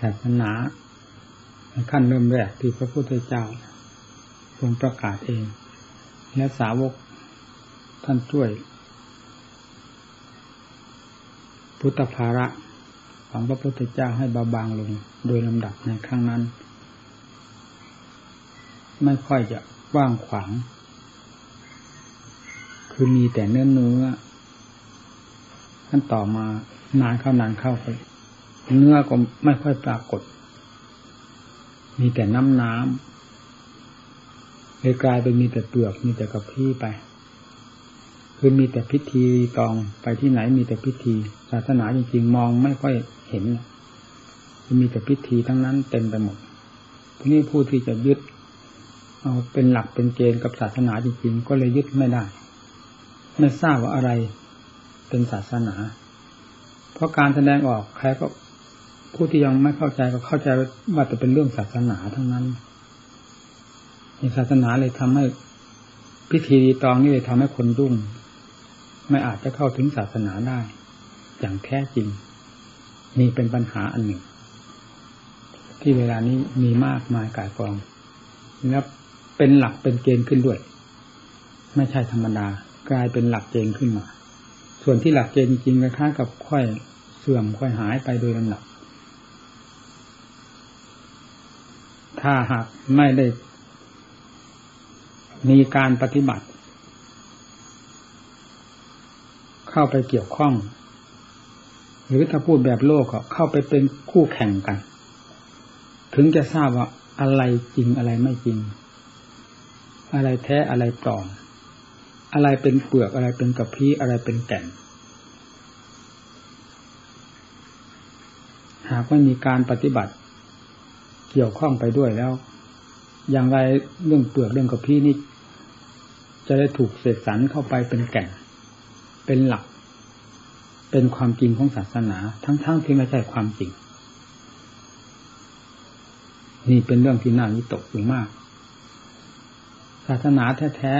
ศาสนาในขั้นเริ่มแรกที่พระพุทธเจ้าทรงประกาศเอง และสาวกท่านช่วย พุทธภาระของพระพุทธเจ้าให้เบาบางลงโดยลำดับในครั้งนั้น ไม่ค่อยจะว่างขวาง คือมีแต่เนื้อเนื้อท่านต่อมานานเข้านานเข้าไป เนื้อก็ไม่ค่อยปรากฏ มีแต่น้ำน้ำเลยกลายเป็นมีแต่เปลือกมีแต่กระพี้ไป คือมีแต่พิธีตองไปที่ไหนมีแต่พิธี ศาสนาจริงๆ มองไม่ค่อยเห็นมีแต่พิธีทั้งนั้นเต็มไปหมดทีนี้ผู้ที่จะยึด เอาเป็นหลักเป็นเกณฑ์กับศาสนาจริงๆ ก็เลยยึดไม่ได้ ไม่ทราบว่าอะไรเป็นศาสนา เพราะการแสดงออกใครก็ ผู้ที่ยังไม่เข้าใจก็เข้าใจว่าจะเป็นเรื่องศาสนาทั้งนั้นในศาสนาเลยทำให้พิธีตองนี่เลยทำให้คนรุ่ง ไม่อาจจะเข้าถึงศาสนาได้ อย่างแท้จริงนี่เป็นปัญหาอันหนึ่ง ที่เวลานี้มีมากมายกายกองแล้วเป็นหลักเป็นเกณฑ์ขึ้นด้วย ไม่ใช่ธรรมดา กลายเป็นหลักเกณฑ์ขึ้นมา ส่วนที่หลักเกณฑ์จริงๆคล้ายกับค่อยเสื่อมค่อยหายไปโดยลำดับ ถ้าหากไม่ได้ มีการปฏิบัติ เข้าไปเกี่ยวข้อง หรือถ้าพูดแบบโลกก็เข้าไปเป็นคู่แข่งกัน ถึงจะทราบว่าอะไรจริงอะไรไม่จริง อะไรแท้อะไรปลอมอะไรเป็นเปลือกอะไรเป็นกระพี้อะไรเป็นแก่น หากไม่มีการปฏิบัติ เกี่ยวข้องไปด้วยแล้ว อย่างไรเรื่องเปลือกเรื่องกระพี้นี่ จะได้ถูกเสกสรรเข้าไปเป็นแก่น เป็นหลัก เป็นความจริงของศาสนา ทั้งๆทที่ไม่ใช่ความจริง นี่เป็นเรื่องที่น่าวิตกอยู่มาก ศาสนาแท้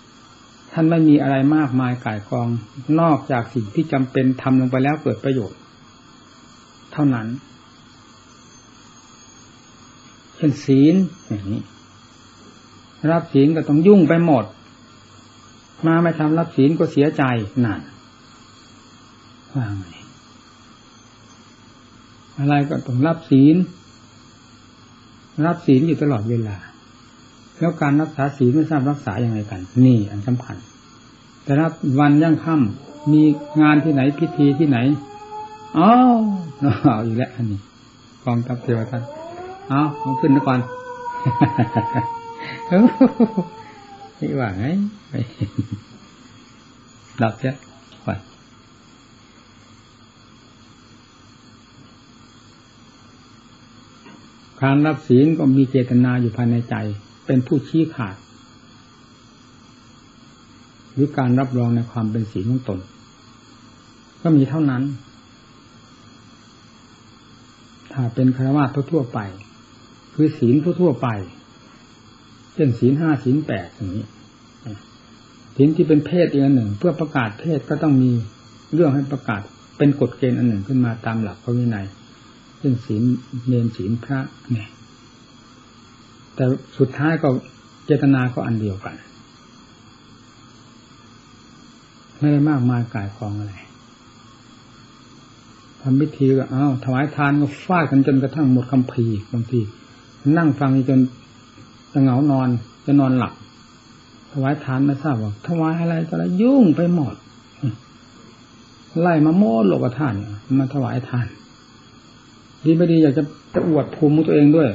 ๆท่านไม่มีอะไรมากมายก่ายกอง นอกจากสิ่งที่จำเป็นทำลงไปแล้วเกิดประโยชน์ เท่านั้น ช่นศีลอย่างนี้ รับศีลก็ต้องยุ่งไปหมด มาไม่ทำรับศีลก็เสียใจนั่นว่าไงอะไรก็ต้องรับศีล รับศีลอยู่ตลอดเวลา แล้วการรักษาศีลไม่ทราบรักษาอย่างไรกัน นี่อันสำคัญ แต่รับวันย่างค่ำมีงานที่ไหนพิธีที่ไหนอ๋อเอาอีกแล้วอันนี้กองทัพเทวทัต เอาเอาขึ้นนะก่อนนี่ว่าไงดับเจ้การรับศีลก็มีเจตนาอยู่ภายในใจ เป็นผู้ชี้ขาด หรือการรับรองในความเป็นศีลของตน ก็มีเท่านั้น ถ้าเป็นคารวะทั่วไป คือศีลทั่วไป เช่นศีลห้าศีลแปดอย่างนี้ศีลที่เป็นเพศอีกอันหนึ่ง เพื่อประกาศเพศก็ต้องมีเรื่องให้ประกาศเป็นกฎเกณฑ์อันหนึ่งขึ้นมาตามหลักพระวินัยซึ่งศีลเนนศีลพระเนี่ย แต่สุดท้ายก็เจตนาก็อันเดียวกัน ไม่ได้มากมายกายกองอะไรทำพิธีก็อ้าวถวายทานก็ฟาดกันจนกระทั่งหมดคำพีบางที นั่งฟังจนจะเหงานอนจะนอนหลับถวายทานไม่ทราบว่าถวายอะไรก็แล้วยุ่งไปหมดไล่มาโม้โลกทานมาถวายทาน ดีไม่ดีอยากจะจะอวดภูมิตัวเองด้วย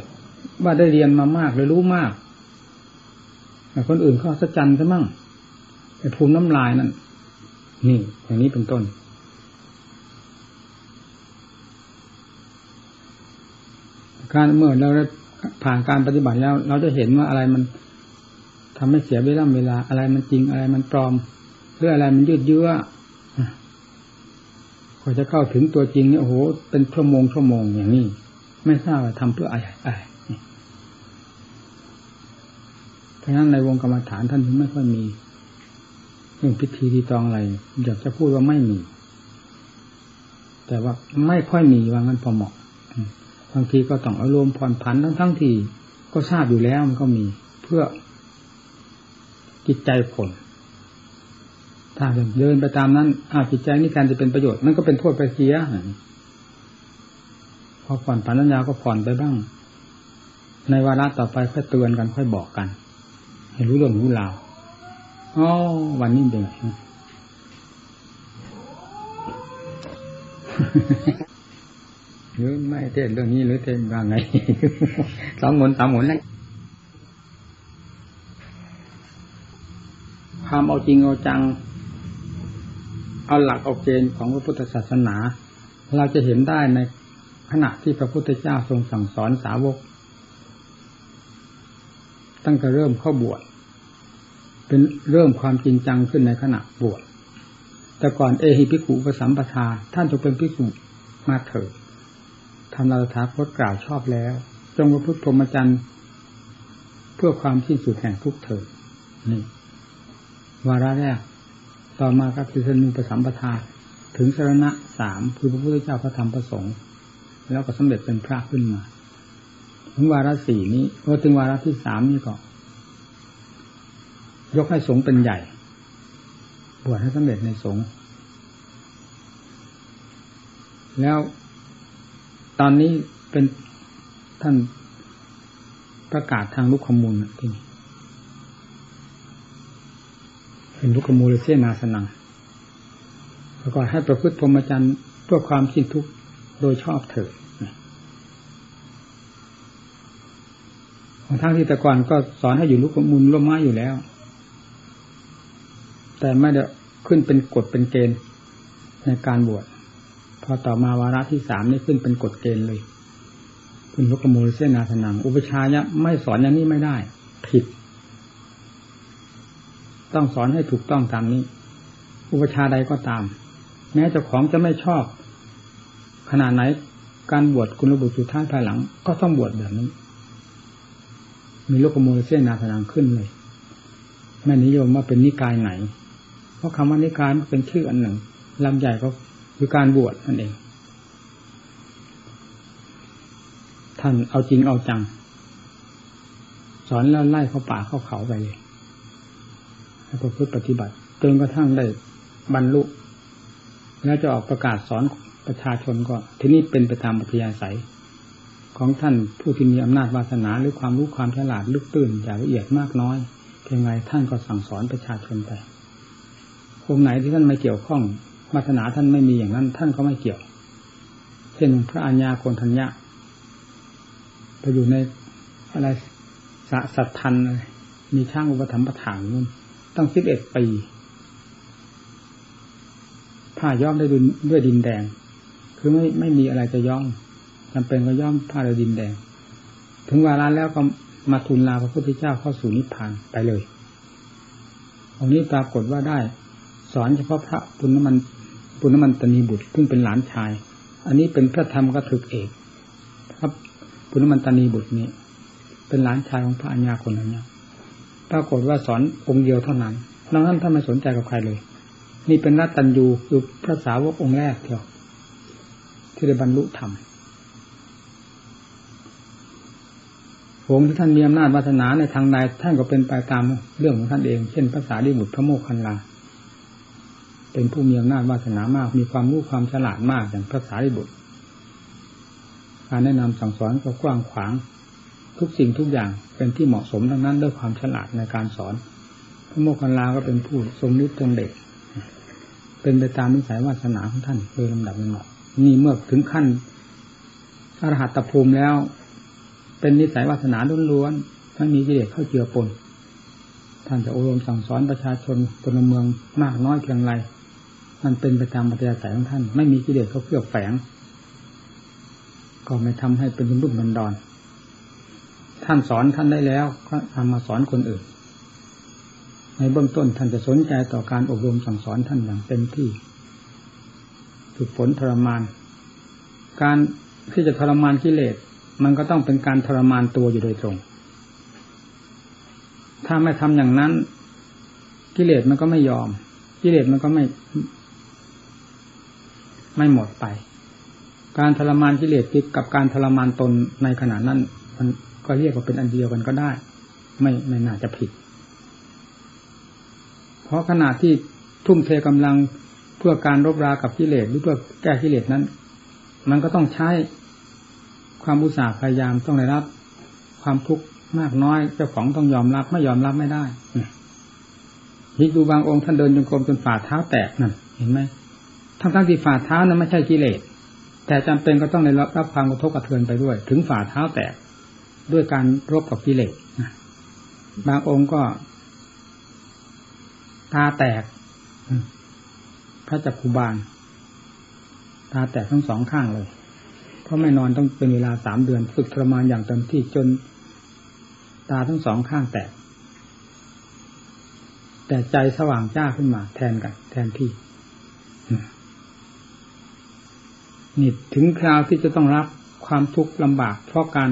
ว่าได้เรียนมามากเลยรู้มากแต่คนอื่นเขาสัจจันซะมั่งไอ้ภูมิน้ำลายนั่นนี่ อย่างนี้เป็นต้น การเมื่อเราได้ ผ่านการปฏิบัติแล้ว เราจะเห็นว่าอะไรมันทำให้เสียเวลาเวลา อะไรมันจริงอะไรมันปลอมหรืออะไรมันยืดเยื้อพอจะเข้าถึงตัวจริงเนี่ยโอ้โหเป็นชั่วโมงชั่วโมงอย่างนี้ไม่ทราบว่าทำเพื่ออะไรอะไรเพราะฉะนั้นในวงกรรมฐานท่านถึงไม่ค่อยมีเรื่องพิธีทีตองอะไรอยากจะพูดว่าไม่มี แต่ว่าไม่ค่อยมีว่างั้นพอเหมาะ บางทีก็ต้องอารมณ์ผ่อนผันทั้งทั้งที่ก็ทราบอยู่แล้วมันก็มีเพื่อจิตใจผลถ้าเดินไปตามนั้นอาจิตใจนี่การจะเป็นประโยชน์นั่นก็เป็นโทษไปเสียพอผ่อนผันสัญญาก็ผ่อนไปบ้าง ในวาระต่อไปค่อยเตือนกันค่อยบอกกัน ให้รู้เรื่องรู้ราวอ๋อวันนี้เด็ก หรือไม่เทศเรื่องนี้หรือเทศว่าไงสองหนสามหนนั่นความเอาจริงเอาจัง เอาหลักเอาเกณฑ์ของพระพุทธศาสนา เราจะเห็นได้ในขณะที่พระพุทธเจ้าทรงสั่งสอนสาวก ตั้งแต่เริ่มเข้าบวชเป็นเริ่มความจริงจังขึ้นในขณะบวชแต่ก่อนเอหิพิกุปสัมปทาท่านจะเป็นพิกุมาเถิด ทำนาถาคตกล่าวชอบแล้ว จงประพฤติพรหมจรรย์เพื่อความที่สุดแห่งทุกเถิดนี่วาระแรก ต่อมาครับคือสนุปสัมปทา ถึงสรณะสามคือพระพุทธเจ้าพระธรรมพระสงฆ์แล้วก็สำเร็จเป็นพระขึ้นมา ถึงวาระสี่นี้พอถึงวาระที่สามนี่ก็ ยกให้สงฆ์เป็นใหญ่ บวชให้สำเร็จในสงฆ์แล้ว ตอนนี้เป็นท่านประกาศทางลุกขมูลที่นี่เป็นลุกขมูลเสียนาสนังแล้วก็ให้ประพฤติพรหมจรรย์เพื่อความสิ้นทุกข์โดยชอบเถิดทั้งที่แต่ก่อนก็สอนให้อยู่ลุกขมูลร่มไม้อยู่แล้ว แต่ไม่ได้ขึ้นเป็นกฎเป็นเกณฑ์ในการบวช พอต่อมาวาระที่สามนี่ขึ้นเป็นกฎเกณฑ์เลยคุณพกมูลเสนาสนัง อุปชายะไม่สอนอย่างนี้ไม่ได้ ผิด ต้องสอนให้ถูกต้องตามนี้ อุปชาใดก็ตาม แม้เจ้าของจะไม่ชอบ ขนาดไหนการบวชคุณระบุสุดท้ายภายหลัง ก็ต้องบวชแบบนี้ มีโลกโมลเสนาสนังขึ้นเลยไม่นิยมว่าเป็นนิกายไหน เพราะคำว่านิกายมันเป็นชื่ออันหนึ่งลำใหญ่ก็ คือการบวชนั่นเอง ท่านเอาจริงเอาจัง สอนแล้วไล่เข้าป่าเข้าเขาไปเลยให้ประพฤติปฏิบัติจนกระทั่งได้บรรลุ แล้วจะออกประกาศสอนประชาชนก็ ที่นี่เป็นไปตามปัทยาศัย ของท่านผู้ที่มีอำนาจวาสนาหรือความรู้ความฉลาดลึกตื้นอย่างละเอียดมากน้อยเพียงไรท่านก็สั่งสอนประชาชนไปองค์ไหนที่ท่านไม่เกี่ยวข้อง วาสนาท่านไม่มีอย่างนั้น ท่านก็ไม่เกี่ยว เช่นพระอัญญาโกนทัญญะไปอยู่ในอะไรสะสัตทันมีช่างอุปถัมภ์ประถางนู่นตั้งสิบเอ็ดปีผ้าย้อมได้ด้วยดินแดง คือไม่ไม่มีอะไรจะย้อมจำเป็นก็ย้อมผ้าด้วยดินแดง ถึงเวลาแล้วก็มาทูลลาพระพุทธเจ้าเข้าสู่นิพพานไปเลยตรงนี้ปรากฏว่าได้ สอนเฉพาะพระปุณณมัน ปุณมันตนีบุตรซึ่งเป็นหลานชาย อันนี้เป็นพระธรรมกถึกเอกครับปุณมันตนีบุตรนี้ เป็นหลานชายของพระอัญญาคนนั้นปรากฏว่าสอนองค์เดียวเท่านั้นนอกนั้นท่านไม่สนใจกับใครเลย นี่เป็นรัตตัญญูคือพระสาวกองค์แรกเดียวที่ได้บรรลุธรรมองค์ที่ท่านมีอำนาจวาสนาในทางใดท่านก็เป็นไปตามเรื่องของท่านเอง เช่นภาษาดิบุตรพระโมคคันลา เป็นผู้มีอำนาจวาสนามาก มีความรู้ความฉลาดมากอย่างพระสารีบุตรการแนะนำสั่งสอนก็กว้างขวาง ทุกสิ่งทุกอย่างเป็นที่เหมาะสมทั้งนั้นด้วยความฉลาดในการสอน พระโมคคัลลาก็เป็นผู้ทรงฤทธิ์ทรงเด็ก เป็นไปตามนิสัยวาสนาของท่านโดยลำดับลำดับนี่เมื่อถึงขั้นอรหัตภูมิแล้ว เป็นนิสัยวาสนาล้วนๆไม่มีกิเลสเข้าเจือปนท่านจะอบรมสั่งสอนประชาชนพลเมืองมากน้อยเพียงไร มันเป็นไปตามปัจจัยสายของท่าน ไม่มีกิเลสเขาเคลือบแฝง ก็ไม่ทำให้เป็นรุ่นบันดอน ท่านสอนท่านได้แล้วก็ทำมาสอนคนอื่น ในเบื้องต้นท่านจะสนใจต่อการอบรมสั่งสอนท่านอย่างเต็มที่ฝึกฝนทรมาน การที่จะทรมานกิเลส มันก็ต้องเป็นการทรมานตัวอยู่โดยตรง ถ้าไม่ทำอย่างนั้น กิเลสมันก็ไม่ยอม กิเลสมันก็ไม่ ไม่หมดไป การทรมานกิเลสติดกับการทรมานตนในขณะนั้น มันก็เรียกว่าเป็นอันเดียวกันก็ได้ ไม่ไม่น่าจะผิด เพราะขณะที่ทุ่มเทกำลังเพื่อการรบรากับกิเลสหรือเพื่อแก้กิเลสนั้น มันก็ต้องใช้ความอุตสาห์พยายามต้องได้รับ ความทุกข์มากน้อยเจ้าของต้องยอมรับไม่ยอมรับไม่ได้นี่ดูบางองค์ท่านเดินจงกรมจนฝ่าเท้าแตกนั่นเห็นไหม ทั้งทั้งที่ฝ่าเท้านั้นไม่ใช่กิเลส แต่จำเป็นก็ต้องได้รับรับความกระทบกระเทือนไปด้วย ถึงฝ่าเท้าแตกด้วยการรบกับกิเลสบางองค์ก็ ตาแตก พระจักคุบาล ตาแตกทั้งสองข้างเลย เพราะไม่นอนต้องเป็นเวลาสามเดือนฝึกทรมานอย่างเต็มที่จน ตาทั้งสองข้างแตก แต่ใจสว่างจ้าขึ้นมา แทนกัน แทนที่ นี่ถึงคราวที่จะต้องรับความทุกข์ลำบาก เพราะการ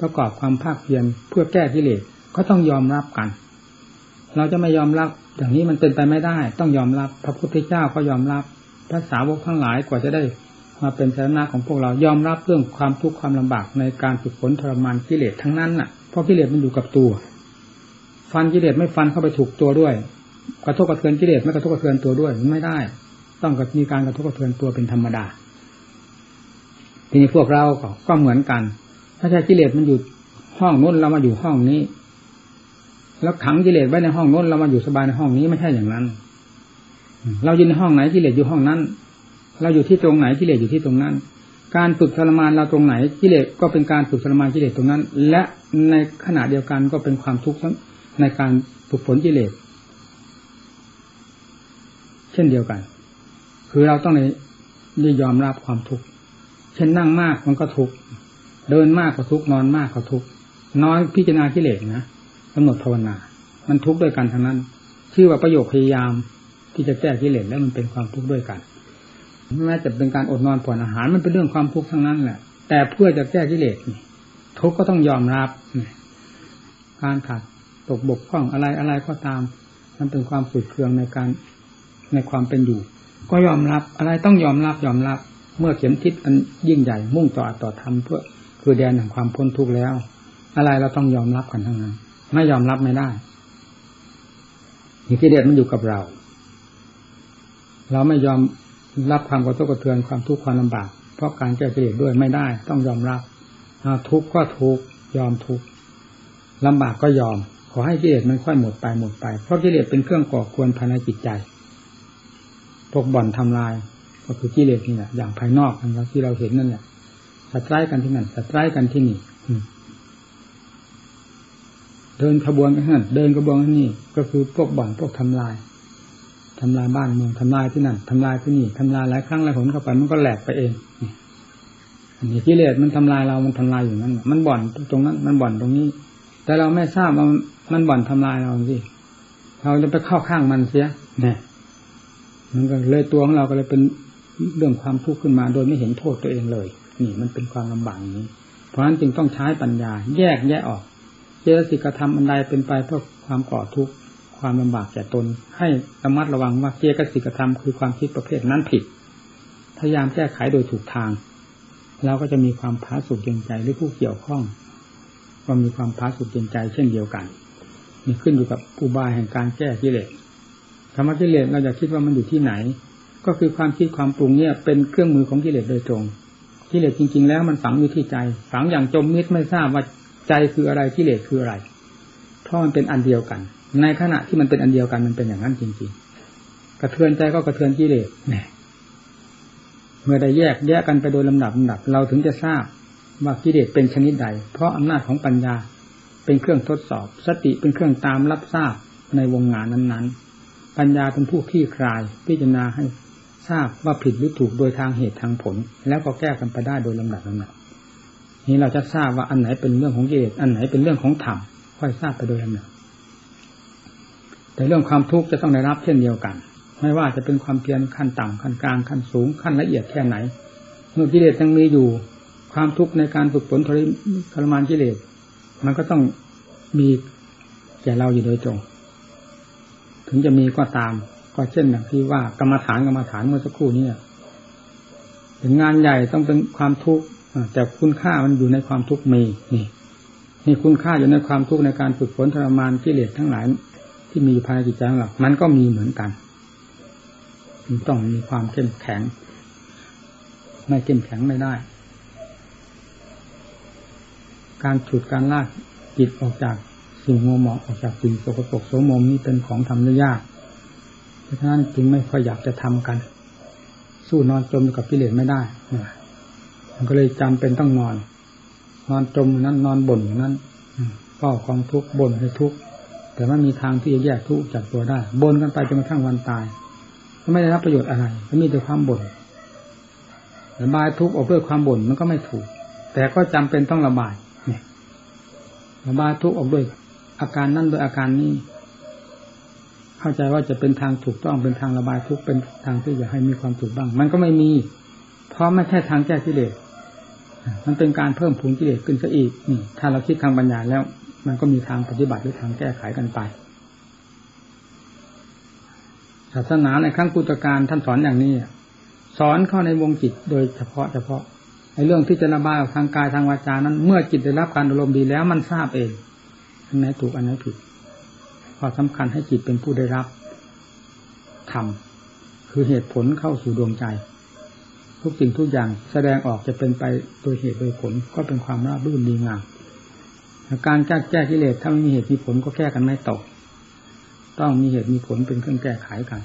ประกอบความภาคเพียรเพื่อแก้กิเลสก็ต้องยอมรับกัน เราจะไม่ยอมรับอย่างนี้มันเป็นไปไม่ได้ ต้องยอมรับ พระพุทธเจ้าก็ยอมรับพระสาวกทั้งหลายกว่าจะได้มาเป็นสาระของพวกเรายอมรับเรื่องความทุกข์ความลำบากในการฝึกฝนทรมานกิเลสทั้งนั้นน่ะเพราะกิเลสมันอยู่กับตัว ฟันกิเลสไม่ฟันเข้าไปถูกตัวด้วย กระทบกระเทือนกิเลสไม่กระทบกระเทือนตัวด้วยมันไม่ได้ ต้องมีการกระทบกระเทือนตัวเป็นธรรมดา ทีนี้พวกเราก็เหมือนกัน ถ้าใช่กิเลสมันอยู่ห้องนู้นเรามาอยู่ห้องนี้ แล้วขังกิเลสไว้ในห้องนู้นเรามาอยู่สบายในห้องนี้ไม่ใช่อย่างนั้น เราอยู่ในห้องไหนกิเลสอยู่ห้องนั้น เราอยู่ที่ตรงไหนกิเลสอยู่ที่ตรงนั้น การฝึกทรมานเราตรงไหนกิเลสก็เป็นการฝึกทรมานกิเลสตรงนั้น และในขณะเดียวกันก็เป็นความทุกข์ในการฝึกฝนกิเลสเช่นเดียวกัน คือเราต้องในยอมรับความทุกข์ เช่นนั่งมากมันก็ทุกข์เดินมากก็ทุกข์นอนมากก็ทุกข์นอนพิจารณากิเลสนะกำหนดภาวนา มันทุกข์ด้วยกันทั้งนั้น ชื่อว่าประโยคพยายามที่จะแก้กิเลสแล้วมันเป็นความทุกข์ด้วยกันแม้จะเป็นการอดนอนผ่อนอาหารมันเป็นเรื่องความทุกข์ทั้งนั้นแหละ แต่เพื่อจะแก้กิเลสทุกข์ก็ต้องยอมรับการขาดตกบกพร่องอะไรอะไรก็ตาม มันเป็นความฝืดเคืองในการในความเป็นอยู่ ก็ยอมรับอะไรต้องยอมรับยอมรับ เมื่อเข็มทิศอันยิ่งใหญ่มุ่งต่อต่อธรรมเพื่อคือแดนแห่งความพ้นทุกข์แล้ว อะไรเราต้องยอมรับกันทั้งนั้น ไม่ยอมรับไม่ได้ที่เด็ดมันอยู่กับเรา เราไม่ยอมรับความกระทบกระเทือนความทุกข์ความลำบาก เพราะการแก้กิเลสด้วยไม่ได้ ต้องยอมรับทุกข์ก็ทุกข์ยอมทุกข์ลำบากก็ยอม ขอให้กิเลสมันค่อยหมดไปหมดไป เพราะกิเลสเป็นเครื่องก่อควรภายในจิตใจพวกบ่อนทำลาย ก็คือกิเลสนี่แหละอย่างภายนอกนะครับที่เราเห็นนั่นแหละสัตร้ายกันที่นั่นสัตร้ายกันที่นี่เดินขบวนกันนั่นเดินขบวนกันนี่ ก็คือพวกบ่อนพวกทำลายทำลายบ้านเมืองทำลายที่นั่นทำลายที่นี่ทำลายหลายครั้งหลายหนเข้าไปมันก็แหลกไปเองอันนี้กิเลสมันทำลายเรามันทำลายอยู่นั่นมันบ่อนตรงนั้น มันบ่อนตรงนี้ แต่เราไม่ทราบว่ามันบ่อนทำลายเราสิเราจะไปเข้าข้างมันเสียเนี่ยมันก็เลยตัวของเราก็เลยเป็น เรื่องความทุกข์ขึ้นมาโดยไม่เห็นโทษตัวเองเลย นี่มันเป็นความลำบากนี้ เพราะฉะนั้นจึงต้องใช้ปัญญา แยกแยะออกเจตสิกธรรมอันใดเป็นไปเพื่อความก่อทุกข์ความลำบากแก่ตน ให้ระมัดระวังว่าเจตสิกธรรมคือความคิดประเภทนั้นผิด พยายามแก้ไขโดยถูกทางเราก็จะมีความพาสุขเย็นใจหรือผู้เกี่ยวข้อง ก็มีความพาสุขเย็นใจเช่นเดียวกันมีขึ้นอยู่กับอุบายแห่งการแก้กิเลสธรรมะกิเลสเราอยากคิดว่ามันอยู่ที่ไหน ก็คือความคิดความปรุงเนี่ยเป็นเครื่องมือของกิเลสโดยตรงกิเลสจริง ๆ แล้วมันฝังอยู่ที่ใจ ฝังอย่างจมมิดไม่ทราบว่าใจคืออะไรกิเลสคืออะไรเพราะมันเป็นอันเดียวกัน ในขณะที่มันเป็นอันเดียวกันมันเป็นอย่างนั้นจริง ๆ กระเทือนใจก็กระเทือนกิเลสแหมเมื่อได้แยกแยกกันไปโดยลำดับลำดับ เราถึงจะทราบว่ากิเลสเป็นชนิดใด เพราะอำนาจของปัญญาเป็นเครื่องทดสอบ สติเป็นเครื่องตามรับทราบในวงงานนั้นๆ ปัญญาเป็นผู้ขี้คลายพิจารณาให้ ทราบว่าผิดหรือถูกโดยทางเหตุทางผล แล้วก็แก้กันไปได้โดยลำดับลำดับนี้เราจะทราบว่าอันไหนเป็นเรื่องของเอตอันไหนเป็นเรื่องของธรรมค่อยทราบไปโดยลำดับแต่เรื่องความทุกข์จะต้องได้รับเช่นเดียวกัน ไม่ว่าจะเป็นความเพียรขั้นต่ำขั้นกลางขั้นสูงขั้นละเอียดแค่ไหน เมื่อกิเลสยังมีอยู่ ความทุกข์ในการฝึกฝนทรมานกิเลสมันก็ต้องมีแก่เราอยู่โดยตรง ถึงจะมีก็ตาม ก็เช่นอย่างที่ว่ากรรมฐานกรรมฐานเมื่อสักครู่นี้เป็นงานใหญ่ต้องเป็นความทุกข์แต่คุณค่ามันอยู่ในความทุกข์มีนี่นี่คุณค่าอยู่ในความทุกข์ในการฝึกฝนทรมานกิเลสทั้งหลาย ที่มีภายในจิตใจของเรามันก็มีเหมือนกันมันต้องมีความเข้มแข็ง ไม่เข้มแข็งไม่ได้ การฉุดการลากจิตออกจากสิ่งมัวหมองออกจากสิ่งสกปรกโสมมนี้เป็นของทำได้ยาก เพราะฉะนั้นจึงไม่ค่อยอยากจะทำกัน สู้นอนจมกับกิเลสไม่ได้มันก็เลยจำเป็นต้องนอน นอนจมนั้นนอนบ่นนั้นก็ความทุกข์บ่นให้ทุกข์แต่ว่ามีทางที่จะแยกทุกข์จากตัวได้บ่นกันไปจนกระทั่งวันตายก็ไม่ได้รับประโยชน์อะไรก็มีแต่ความบ่นระบายทุกข์ออกด้วยความบ่นมันก็ไม่ถูก แต่ก็จำเป็นต้องระบายเนี่ยระบายทุกข์ออกด้วยอาการนั่นโดยอาการนี้ เข้าใจว่าจะเป็นทางถูกต้องเป็นทางระบายทุกข์เป็นทางที่จะให้มีความถูกบ้าง มันก็ไม่มี เพราะไม่ใช่ทางแก้กิเลสมันเป็นการเพิ่มพูนกิเลสขึ้นซะอีกนี่ถ้าเราคิดทางปัญญาแล้ว มันก็มีทางปฏิบัติหรือทางแก้ไขกันไปศาสนาในครั้งกุตการท่านสอนอย่างนี้สอนเข้าในวงจิตโดยเฉพาะเฉพาะในเรื่องที่จะระบายออกทางกายทางวาจานั้น เมื่อจิตได้รับการอารมณ์ดีแล้วมันทราบเองอันไหนถูกอันไหนผิด พอสำคัญให้จิตเป็นผู้ได้รับธรรมคือเหตุผลเข้าสู่ดวงใจ ทุกสิ่งทุกอย่างแสดงออกจะเป็นไปโดยเหตุโดยผลก็เป็นความราบรื่นดีงามการแก้แก้กิเลสถ้าไม่มีเหตุมีผลก็แก้กันไม่ตก ต้องมีเหตุมีผลเป็นเครื่องแก้ไขกัน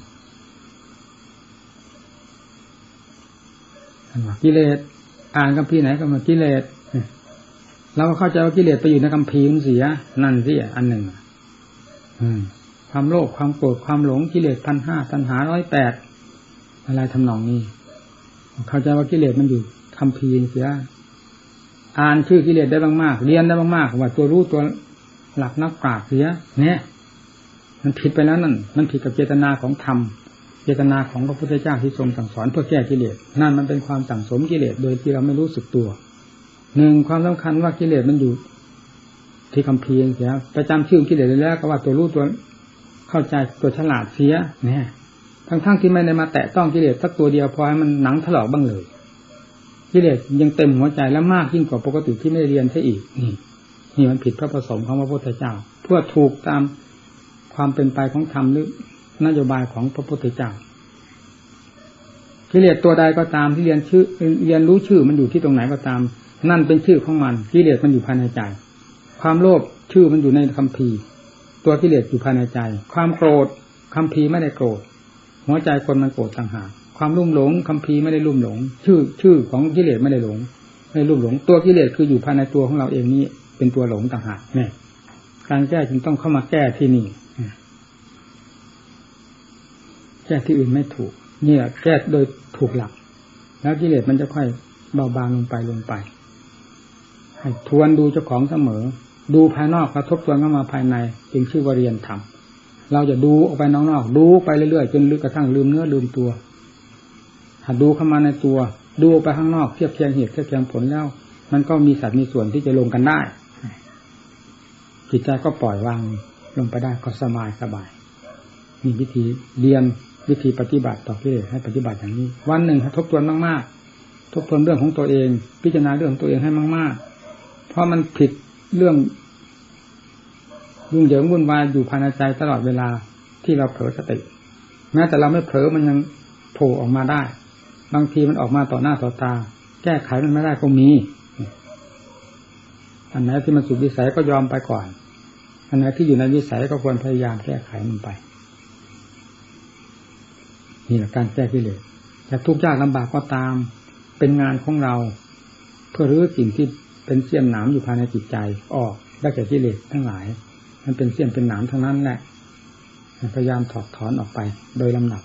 กิเลสอ่านคำพี่ไหนก็มากิเลสเราก็เข้าใจว่ากิเลสไปอยู่ในคำพีมันเสีย นั่นสิอันหนึ่ง ความโลภความโกรธความหลงกิเลสพันห้าตัณหาร้อยแปดอะไรทำนองนี้ เข้าใจว่ากิเลสมันอยู่คำพีเสียอ่านชื่อกิเลสได้มากๆเรียนได้มากๆว่าตัวรู้ตัวหลักนักปราชญ์เสีย เนี่ย มันผิดไปแล้วนั่นมันผิดกับเจตนาของธรรมเจตนาของพระพุทธเจ้าที่ทรงสั่งสอนเพื่อแก้กิเลสนั่นมันเป็นความสั่งสมกิเลสโดยที่เราไม่รู้สึกตัวหนึ่งความสำคัญว่ากิเลสมันอยู่ ที่คำเพียงเสียประจำชื่อกิเลสแล้วก็ว่าตัวรู้ตัวเข้าใจตัวฉลาดเสียเนี่ยทั้งๆทที่ไม่ได้มาแตะต้องกิเลสสักตัวเดียวพอให้มันหนังถลอกบ้างเลยกิเลสยังเต็มหัวใจและมากยิ่งกว่าปกติที่ไม่เรียนใช่อีกนี่นี่มันผิดพระประสงค์ของพระพุทธเจ้า เพื่อถูกตามความเป็นไปของธรรมหรือนโยบายของพระพุทธเจ้ากิเลสตัวใดก็ตามที่เรียนชื่อเรียนรู้ชื่อมันอยู่ที่ตรงไหนก็ตาม นั่นเป็นชื่อของมันกิเลสมันอยู่ภายในใจ ความโลภชื่อมันอยู่ในคัมภีร์ ตัวกิเลสอยู่ภายในใจ ความโกรธคัมภีร์ไม่ได้โกรธ หัวใจคนมันโกรธต่างหากความลุ่มหลงคัมภีร์ไม่ได้ลุ่มหลง ชื่อชื่อของกิเลสไม่ได้หลงไม่ลุ่มหลง ตัวกิเลสคืออยู่ภายในตัวของเราเองนี้ เป็นตัวหลงต่างหากเนี่ยการแก้จึงต้องเข้ามาแก้ที่นี่แก้ที่อื่นไม่ถูก เนี่ยแก้โดยถูกหลัก แล้วกิเลสมันจะค่อยเบาบางลงไปลงไปให้ทวนดูเจ้าของเสมอ ดูภายนอกกระทบทวนเข้ามาภายใน จึงชื่อว่าเรียนธรรมเราจะดูออกไปนอกๆดูไปเรื่อยๆจนลึกกระทั่งลืมเนื้อลืมตัวถ้าดูเข้ามาในตัว ดูไปข้างนอกเทียบเทียงเหตุเทียบเทียงผลแล้ว มันก็มีสัตว์มีส่วนที่จะลงกันได้จิตใจก็ปล่อยวางลงไปได้ก็สบายสบายมีวิธีเรียนวิธีปฏิบัติต่อเพื่อให้ปฏิบัติอย่างนี้ วันหนึ่งทบทวนมากๆทบทวนเรื่องของตัวเอง พิจารณาเรื่องตัวเองให้มาก ๆ เพราะมันผิด เรื่องยุ่งเหยิงวุ่นวายอยู่ภายในใจตลอดเวลาที่เราเผลอสติ แม้แต่เราไม่เผลอมันยังโผล่ออกมาได้ บางทีมันออกมาต่อหน้าต่อตา แก้ไขมันไม่ได้ก็มีอันไหนที่มันสุดวิสัยก็ยอมไปก่อน อันไหนที่อยู่ในวิสัยก็ควรพยายามแก้ไขมันไปนี่แหละการแก้กิเลสแต่ทุกข์ยากลำบากก็ตาม เป็นงานของเรา เพื่อรื้อสิ่งที่ เป็นเสี้ยนหนามอยู่ภายในจิตใจออกได้แก่กิเลสทั้งหลาย มันเป็นเสี้ยนเป็นหนามทั้งนั้นแหละพยายามถอดถอนออกไปโดยลำดับ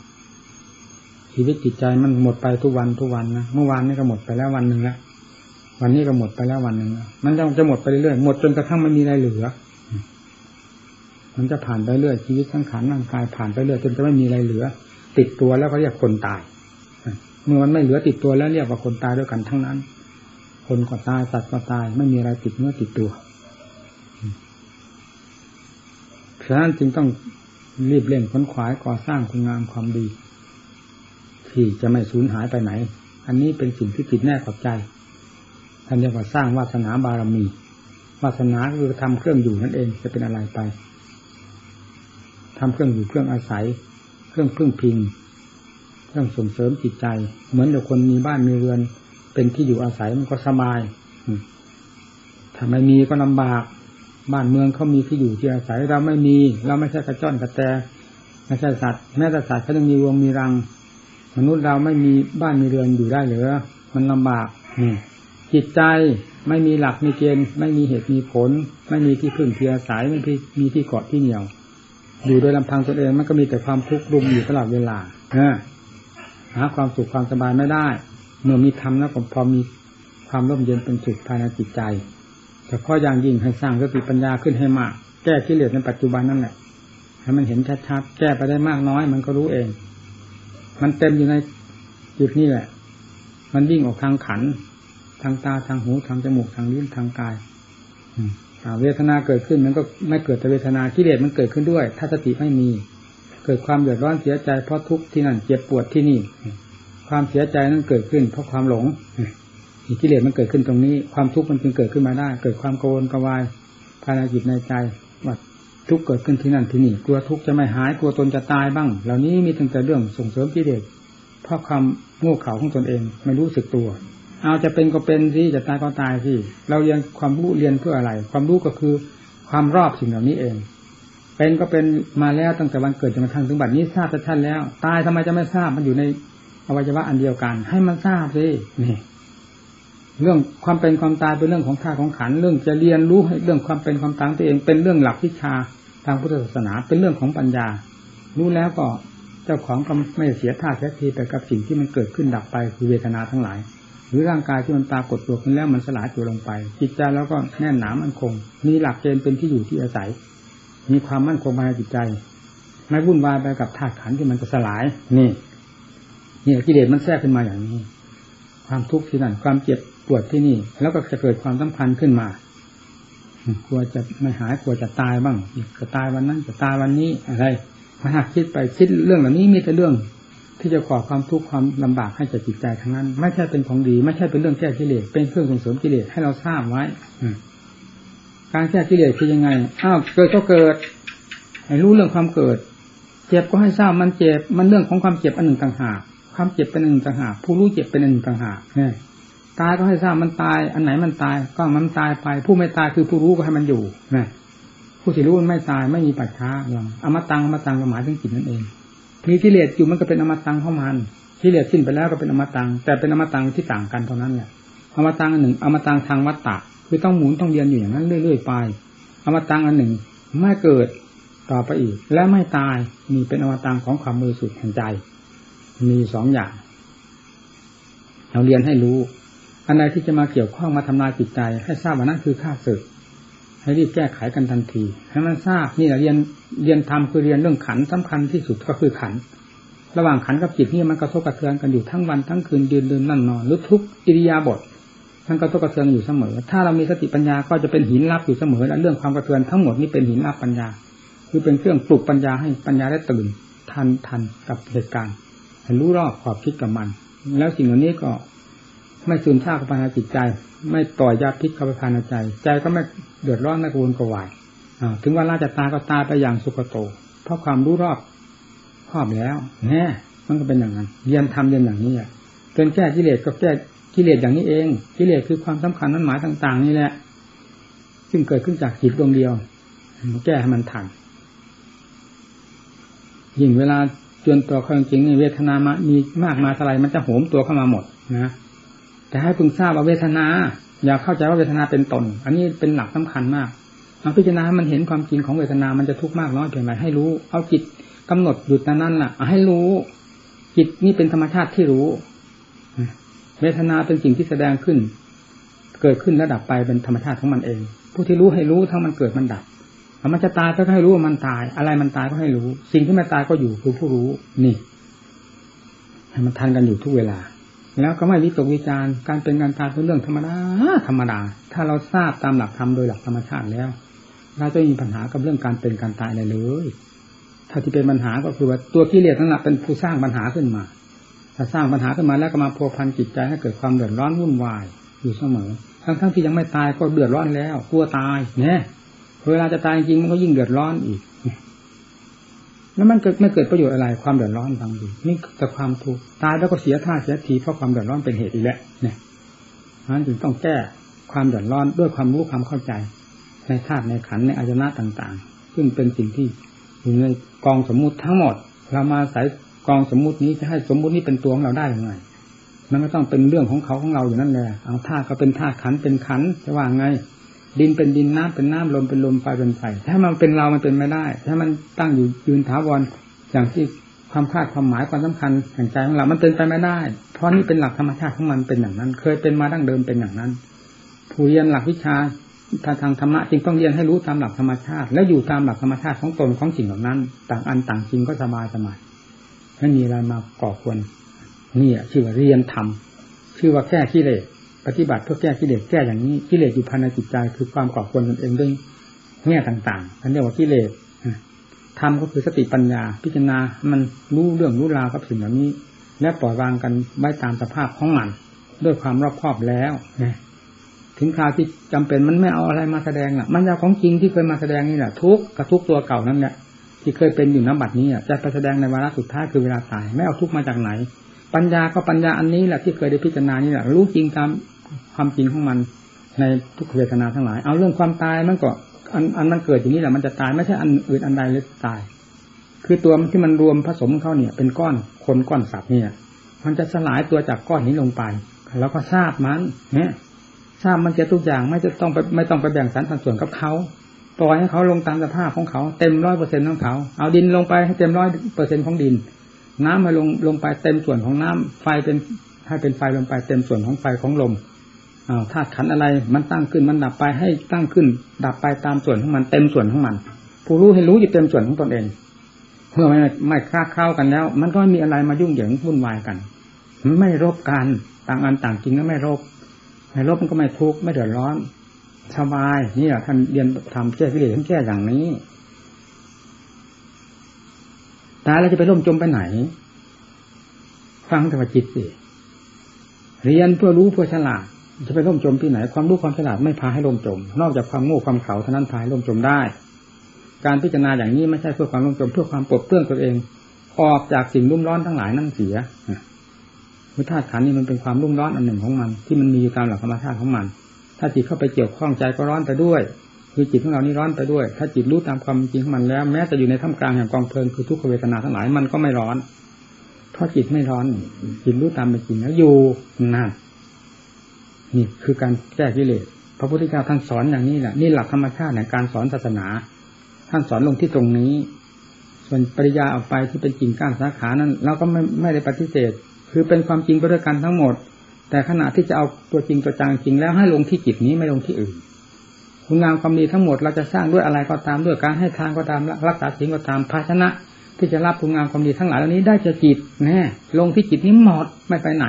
ชีวิตจิตใจมันหมดไปทุกวันทุกวันนะเมื่อวานนี้ก็หมดไปแล้ววันหนึ่งแล้ววันนี้ก็หมดไปแล้ววันหนึ่งมันจะหมดไปเรื่อยหมดจนกระทั่งไม่มีอะไรเหลือ มันจะผ่านไปเรื่อยชีวิตทั้งขันร่างกายผ่านไปเรื่อยจนจะไม่มีอะไรเหลือ ติดตัวแล้วก็เรียกคนตายเมื่อมันไม่เหลือติดตัวแล้วเรียกว่าคนตายด้วยกันทั้งนั้น คนก็ตายสัตว์ก็ตาย ไม่มีอะไรติดเนื้อติดตัวฉะนั้นจึงต้องรีบเร่งค้นขวายก่อสร้างคุณงามความดี ที่จะไม่สูญหายไปไหน อันนี้เป็นสิ่งที่ผิดแน่กับใจท่านเรียกว่าสร้างวาสนาบารมี วาสนาคือทำเครื่องอยู่นั่นเองจะเป็นอะไรไปทำเครื่องอยู่เครื่องอาศัย เครื่องพึ่งพิง เครื่องส่งเสริมจิตใจ เหมือนเด็กคนมีบ้านมีเรือน เป็นที่อยู่อาศัยมันก็สบายถ้าไม่มีก็ลำบาก บ้านเมืองเขามีที่อยู่ที่อาศัยเราไม่มี เราไม่ใช่กระจ้อนกระแตไม่ใช่สัตว์แม้แต่สัตว์เขายังมีวงมีรัง มนุษย์เราไม่มีบ้านมีเรือนอยู่ได้หรือมันลำบากนี่จิตใจไม่มีหลักมีเกณฑ์ไม่มีเหตุมีผล ไม่มีที่พึ่งที่อาศัยไม่มีที่เกาะที่เหนี่ยว อยู่โดยลำพังตนเองมันก็มีแต่ความทุกข์รุมอยู่ตลอดเวลาหาความสุขความสบายไม่ได้ เมื่อมีธรรมแล้วก็พอมีความร่มเย็นเป็นสุขภายในจิตใจแต่ข้ออย่างยิ่งให้สร้างสติปัญญาขึ้นให้มาก แก้กิเหลสในปัจจุบันนั่นแหละให้มันเห็นชัดๆแก้ไปได้มากน้อย มันก็รู้เอง มันเต็มอยู่ในจุดนี้แหละ มันวิ่งออกทางขัน ทางตาทางหูทางจมูกทางลิ้นทางกายเวทนาเกิดขึ้นมันก็ไม่เกิดแต่เวทนากิเลสมันเกิดขึ้นด้วย ถ้าสติไม่มี เกิดความเดือดร้อนเสียใจเพราะทุกข์ที่นั่นเจ็บปวดที่นี่ ความเสียใจนั้นเกิดขึ้น เพราะความหลงกิเลสมันเกิดขึ้นตรงนี้ ความทุกข์มันจึงเกิดขึ้นมาได้ เกิดความโกรธกวายภายในจิตในใจว่าทุกข์เกิดขึ้นที่นั่นที่นี่ กลัวทุกข์จะไม่หาย กลัวตนจะตายบ้าง เหล่านี้มีตั้งแต่เรื่องส่งเสริมกิเลส เพราะความโง่เขลาของตนเองไม่รู้สึกตัว เอาจะเป็นก็เป็นสิ จะตายก็ตายสิ เราเรียนความรู้เรียนเพื่ออะไร ความรู้ก็คือความรอบสิ่งเหล่านี้เอง เป็นก็เป็นมาแล้วตั้งแต่วันเกิดจนกระทั่งถึงบัดนี้ทราบชัดแล้ว ตายทำไมจะไม่ทราบ มันอยู่ใน อวัยวะอันเดียวกัน ให้มันทราบสินี่เรื่องความเป็นความตายเป็นเรื่องของธาตุของขันเรื่องจะเรียนรู้ให้เรื่องความเป็นความตายตัวเองเป็นเรื่องหลักวิชาทางพุทธศาสนาเป็นเรื่องของปัญญา รู้แล้วก็เจ้าของก็ไม่เสียท่าเสียทีไปกับสิ่งที่มันเกิดขึ้นดับไปคือเวทนาทั้งหลาย หรือร่างกายที่มันปรากฏตัวขึ้นแล้วมันสลายตัวลงไป จิตใจแล้วก็แน่นหนามั่นคง มีหลักเกณฑ์เป็นที่อยู่ที่อาศัย มีความมั่นคงภายในจิตใจ ไม่วุ่นวายไปกับธาตุขันที่มันจะสลายนี่ เนี่ยกิเลสมันแทรกขึ้นมาอย่างนี้ ความทุกข์ที่นั่น ความเจ็บปวดที่นี่ แล้วก็จะเกิดความสัมพันธ์ขึ้นมากลัวจะไม่หายกลัวจะตายบ้างจะตายวันนั้น จะตายวันนี้อะไรมาหากคิดไปคิดเรื่องเหล่านี้มีแต่เรื่อง ที่จะก่อความทุกข์ความลำบากให้แก่จิตใจทั้งนั้น ไม่ใช่เป็นของดี ไม่ใช่เป็นเรื่องแก้กิเลสเป็นเครื่องส่งเสริมกิเลสให้เราทราบไว้การแก้กิเลสคือยังไงอ้าวเกิดก็เกิดให้รู้เรื่องความเกิด เจ็บก็ให้ทราบมันเจ็บมันเรื่องของความเจ็บอันหนึ่งต่างหาก ความเจ็บเป็นหนึ่งต่างหากผู้รู้เจ็บเป็นหนึ่งต่างหากเนี่ยตายก็ให้ทราบมันตาย อันไหนมันตายก็มันตายไป ผู้ไม่ตายคือผู้รู้ก็ให้มันอยู่นะผู้ที่รู้มันไม่ตายไม่มีปัจฉาอย่างอมตังอมตังหมายถึงจิตนั่นเองมีกิเลสอยู่มันก็เป็นอมตังเข้ามันกิเลสสิ้นไปแล้วก็เป็นอมตังแต่เป็นอมตังที่ต่างกันเท่านั้นแหละอมตังอันหนึ่งอมตังทางวัตตะคือต้องหมุนต้องเรียนอยู่อย่างนั้นเรื่อยๆไป อมตังอันหนึ่งไม่เกิดต่อไปอีก และไม่ตายมีเป็นอมตังของความมือสุดแห่งใจ มีสองอย่าง เราเรียนให้รู้ อันใดที่จะมาเกี่ยวข้องมาทำลายจิตใจ ให้ทราบว่านั่นคือข้าศึก ให้รีบแก้ไขกันทันที ให้มันทราบนี่แหละเรียนเรียนธรรมคือเรียนเรื่องขันสำคัญที่สุดก็คือขัน ระหว่างขันกับจิตนี่มันกระทบกระเทือนกันอยู่ทั้งวันทั้งคืนยืนเดินนั่งนอนหรือทุกอิริยาบถมันกระทบกระเทือนอยู่เสมอ ถ้าเรามีสติปัญญาก็จะเป็นหินรับอยู่เสมอและเรื่องความกระเทือนทั้งหมดนี้เป็นหินรับปัญญา คือเป็นเครื่องปลุกปัญญาให้ปัญญาได้ตื่นทันทันกับเหตุการณ์ รู้รอบขอบคิดกับมัน แล้วสิ่งเหล่านี้ก็ไม่ซึมซาบเข้าไปในจิตใจ ไม่ต่อยาพิษเข้าไปภายในใจ ใจก็ไม่เดือดร้อนไม่กวนกวายถึงว่าราจะตาก็ตาไปอย่างสุขโต เพราะความรู้รอบครอบแล้วแน่มันก็เป็นอย่างนั้นเรียนทำเรียนอย่างนี้อะจนแก้กิเลสก็แก้กิเลสอย่างนี้เอง กิเลสคือความสำคัญนั้นหมายต่าง ๆ นี่แหละ ซึ่งเกิดขึ้นจากจิตดวงเดียว แก้ให้มันทันยิ่งเวลา จนตัวความจริงเวทนามามีมากมาเท่าไรมันจะโหมตัวเข้ามาหมดนะแต่ให้พึงทราบว่าเวทนา อย่าเข้าใจว่าเวทนาเป็นตน อันนี้เป็นหลักสำคัญมากเอาพิจารณามันเห็นความจริงของเวทนา มันจะทุกข์มากน้อยเพียงไรให้รู้ เอาจิตกำหนดหยุดนั้นนั่นแหละให้รู้ จิตนี่เป็นธรรมชาติที่รู้เวทนาเป็นสิ่งที่แสดงขึ้น เกิดขึ้นระดับไปเป็นธรรมชาติของมันเอง ผู้ที่รู้ให้รู้ทั้งมันเกิดมันดับ มันจะตายก็ให้รู้ว่ามันตาย อะไรมันตายก็ให้รู้ สิ่งที่ไม่ตายก็อยู่คือผู้รู้นี่ให้มันทันกันอยู่ทุกเวลา แล้วก็ไม่วิตกวิจารการเป็นการตายเป็นเรื่องธรรมดาธรรมดา ถ้าเราทราบตามหลักธรรมโดยหลักธรรมชาติแล้ว เราจะมีปัญหากับเรื่องการเป็นการตายอะไรเลยถ้าที่เป็นปัญหาก็คือว่าตัวกิเลสนั่นแหละเป็นผู้สร้างปัญหาขึ้นมา ถ้าสร้างปัญหาขึ้นมาแล้วก็มาพัวพันจิตใจให้เกิดความเดือดร้อนวุ่นวายอยู่เสมอ ทั้งทั้งที่ยังไม่ตายก็เดือดร้อนแล้วกลัวตายเนี่ย เวลาจะตายจริงมันก็ยิ่งเดือดร้อนอีก แล้วมันเกิดไม่เกิดประโยชน์อะไรความเดือดร้อนบางทีนี่แต่ความทุกข์ตายแล้วก็เสียท่าเสียทีเพราะความเดือดร้อนเป็นเหตุอีกแล้วเนี่ยนั้นจึงต้องแก้ความเดือดร้อนด้วยความรู้ความเข้าใจ ในธาตุในขันในอายนะต่างๆ ซึ่งเป็นสิ่งที่อยู่ในกองสมมุติทั้งหมด เรามาใส่กองสมมุตินี้จะให้สมมุตินี้เป็นตัวของเราได้ยังไงมันก็ต้องเป็นเรื่องของเขาของเราอยู่นั่นแหละเอาธาตุก็เป็นธาตุขันเป็นขันจะว่าไง ดินเป็นดินน้ำเป็นน้ำลมเป็นลมไฟเป็นไฟ ถ้ามันเป็นเรามันเป็นไม่ได้ ถ้ามันตั้งอยู่ยืนถาวรอย่างที่ความคาดความหมายความสำคัญแห่งใจของเรามันเป็นไปไม่ได้ เพราะนี่เป็นหลักธรรมชาติของมันเป็นอย่างนั้น เคยเป็นมาดั้งเดิมเป็นอย่างนั้น ผู้เรียนหลักวิชาทางธรรมะจึงต้องเรียนให้รู้ตามหลักธรรมชาติ และอยู่ตามหลักธรรมชาติของตนของสิ่งเหล่านั้น ต่างอันต่างจริงก็สบายสบายไม่มีอะไรมาก่อควรนี่ชื่อว่าเรียนธรรมชื่อว่าแก้กิเลส ปฏิบัติเพื่อแก้กิเลสแก้อย่างนี้กิเลสอยู่ภายในจิตใจคือความก่อควรตนเองด้วยแง่ต่างๆอันเรียกว่ากิเลสธรรมก็คือสติปัญญา พิจารณา มันรู้เรื่องรู้ราวกับสิ่งเหล่านี้ และปล่อยวางกันไว้ตามสภาพของมัน ด้วยความรอบคอบแล้วถึงคราวที่จำเป็นมันไม่เอาอะไรมาแสดงอะ มันเอาของจริงที่เคยมาแสดงนี่แหละทุกกระทุกตัวเก่านั่นแหละที่เคยเป็นอยู่น้ำบัดนี้จะไปแสดงในวาระสุดท้ายคือเวลาตาย ไม่เอาทุกมาจากไหน ปัญญาก็ปัญญาอันนี้แหละที่เคยได้พิจารณานี่แหละรู้จริงตาม ความจริงของมันในทุกเวทนาทั้งหลาย เอาเรื่องความตายมันก็อันอันมันเกิดอย่างนี้แหละมันจะตายไม่ใช่อันอื่นอันใดเลยตาย คือตัวที่มันรวมผสมเข้าเนี่ย เป็นก้อนคนก้อนสัตว์เนี่ย มันจะสลายตัวจากก้อนนี้ลงไป แล้วก็ทราบมันเนี่ยทราบมันจะทุกอย่างไม่จะต้องไปไม่ต้องไปแบ่งสรรปันส่วนกับเขาปล่อยให้เขาลงตามสภาพของเขาเต็มร้อยเปอร์เซ็นต์ของเขา เอาดินลงไปให้เต็มร้อยเปอร์เซ็นต์ของดิน น้ำมาลงลงไปเต็มส่วนของน้ำไฟเป็นให้เป็นไฟลงไปเต็มส่วนของไฟของลม ธาตุขันอะไรมันตั้งขึ้นมันดับไปให้ตั้งขึ้น ดับไปตามส่วนของมันเต็มส่วนของมัน ผู้รู้ให้รู้อยู่เต็มส่วนของตนเองเมื่อไม่ไม่คลาเข้ากันแล้ว มันก็ไม่มีอะไรมายุ่งเหยิงวุ่นวายกัน ไม่รบกันต่างอันต่างจริงก็ไม่รบไม่รบมันก็ไม่ทุกข์ไม่เดือดร้อนสบายนี่แหละท่านเรียนทำแก้กิเลสท่านแก้อย่างนี้ตายแล้วจะไปร่มจมไปไหน ฟังแต่ว่าจิตสิเรียนเพื่อรู้เพื่อฉลาด จะไปร่มจมที่ไหนความรู้ความฉลาดไม่พาให้ร่มจม นอกจากความโง่ความเขาเท่านั้นพาให้ร่มจมได้ การพิจารณาอย่างนี้ไม่ใช่เพื่อความร่มจมเพื่อความปลดเปลื้องตัวเอง ออกจากสิ่งรุ่มร้อนทั้งหลายนั่นเสียมือธาตุขันนี่มันเป็นความรุ่มร้อนอันหนึ่งของมัน ที่มันมีอยู่ตามหลักธรรมชาติของมัน ถ้าจิตเข้าไปเกี่ยวข้องใจก็ร้อนไปด้วยคือจิตของเรานี่ร้อนไปด้วย ถ้าจิตรู้ตามความจริงของมันแล้ว แม้จะอยู่ในท่ามกลางแห่งกองเพลิงคือทุกขเวทนาทั้งหลายมันก็ไม่ร้อน เพราะจิตไม่ร้อนจิตรู้ตามเป็นจริงแล้วอยู่นั่น นี่คือการแก้กิเลสพระพุทธเจ้าท่านสอนอย่างนี้แหละนี่หลักธรรมชาติในการสอนศาสนา ท่านสอนลงที่ตรงนี้ ส่วนปริยาออกไปที่เป็นกิ่งก้านสาขานั้นเราก็ไม่ไม่ได้ปฏิเสธ คือเป็นความจริงไปด้วยกันทั้งหมด แต่ขณะที่จะเอาตัวจริงตัวจังจริงแล้วให้ลงที่จิตนี้ไม่ลงที่อื่นคุณงามความดีทั้งหมดเราจะสร้างด้วยอะไรก็ตามด้วยการให้ทานก็ตามรักษาศีลก็ตามภาชนะ ที่จะรับคุณงามความดีทั้งหลายเหล่านี้ได้จะจิตแน่ลงที่จิตนี้หมดไม่ไปไหน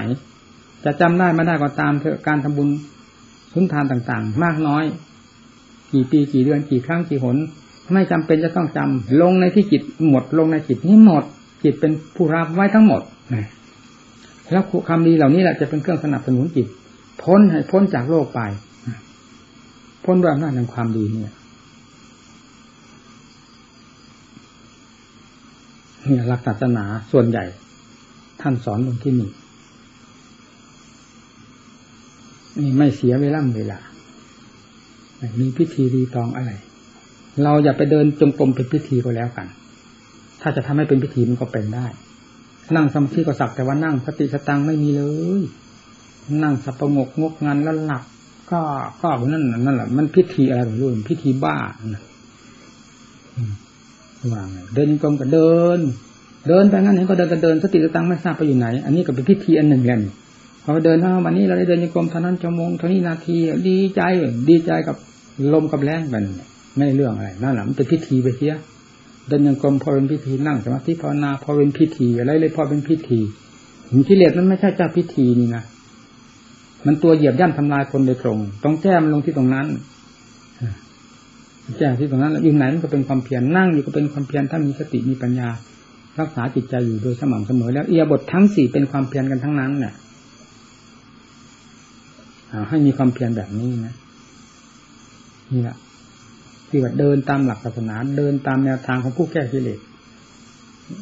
จะจำได้ไม่ได้ก็ตามเถอะการทำบุญสุนทานต่างๆ มากน้อย กี่ปีกี่เดือนกี่ครั้งกี่หน ไม่จำเป็นจะต้องจำลงในที่จิตหมด ลงในจิตนี้หมด จิตเป็นผู้รับไว้ทั้งหมดแล้วคำดีเหล่านี้แหละจะเป็นเครื่องสนับสนุนจิต พ้นให้พ้นจากโลกไป พ้นด้วยอำนาจแห่งความดีเนี่ยนี่หลักศาสนาส่วนใหญ่ ท่านสอนลงที่นี่ นี่ไม่เสียเวลาเวลามีพิธีรีตองอะไร เราอย่าไปเดินจงกรมเป็นพิธีก็แล้วกัน ถ้าจะทำให้เป็นพิธีมันก็เป็นได้ นั่งสมาธิก็สักแต่ว่านั่งสติสตังไม่มีเลย นั่งสับประงกงกงานแล้วหลับก็ก็นั่นนั่นแหละมันพิธีอะไรไม่รู้พิธีบ้าว่างเดินจงกรมก็เดิน เดินไปงั้นเห็นก็เดินก็เดินสติสตังไม่ทราบไปอยู่ไหน อันนี้ก็เป็นพิธีอันหนึ่งแหละ พอเดินมาวันนี้เราได้เดินโยกรมเท่านั้นชั่วโมงเท่านี้นาทีดีใจดีใจกับลมกับแรงกันไม่เรื่องอะไรนั่นแหละมันเป็นพิธีไปเสียเดินโยกรมพอเป็นพิธีนั่งสมาธิภาวนาพอเป็นพิธีอะไรเลยพอเป็นพิธีมีกิเลสมันไม่ใช่เจ้าพิธีนี่นะมันตัวเหยียบย่ำทำลายคนโดยตรง ต้องแก้มันลงที่ตรงนั้นแก้ที่ตรงนั้นอยู่ไหนมันก็เป็นความเพียรนั่งอยู่ก็เป็นความเพียรถ้ามีสติมีปัญญา รักษาจิตใจอยู่โดยสม่ำเสมอ แล้วเอียบททั้งสี่เป็นความเพียรกันทั้งนั้นเนี่ย ให้มีความเพียรแบบนี้นะนี่แหละที่ว่าเดินตามหลักศาสนาเดินตามแนวทางของผู้แก้กิเลส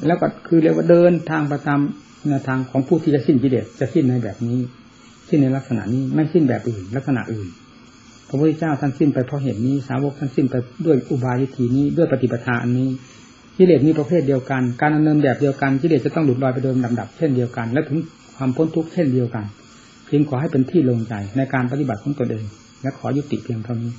แล้วก็คือเรียกว่าเดินทางไปตามแนวทางของผู้ที่จะสิ้นกิเลสจะสิ้นในแบบนี้ สิ้นในลักษณะนี้ไม่สิ้นแบบอื่น ลักษณะอื่นพระพุทธเจ้าท่านสิ้นไปเพราะเหตุนี้สาวกท่านสิ้นไปด้วยอุบายวิธีนี้ด้วยปฏิปทาอันนี้กิเลสมีประเภทเดียวกัน การดำเนินแบบเดียวกันกิเลสจะต้องหลุดลอยไปโดยลำดับเช่นเดียวกัน และถึงความพ้นทุกข์เช่นเดียวกัน จึงขอให้เป็นที่ลงใจในการปฏิบัติของตนเอง และขอยุติเพียงเท่านี้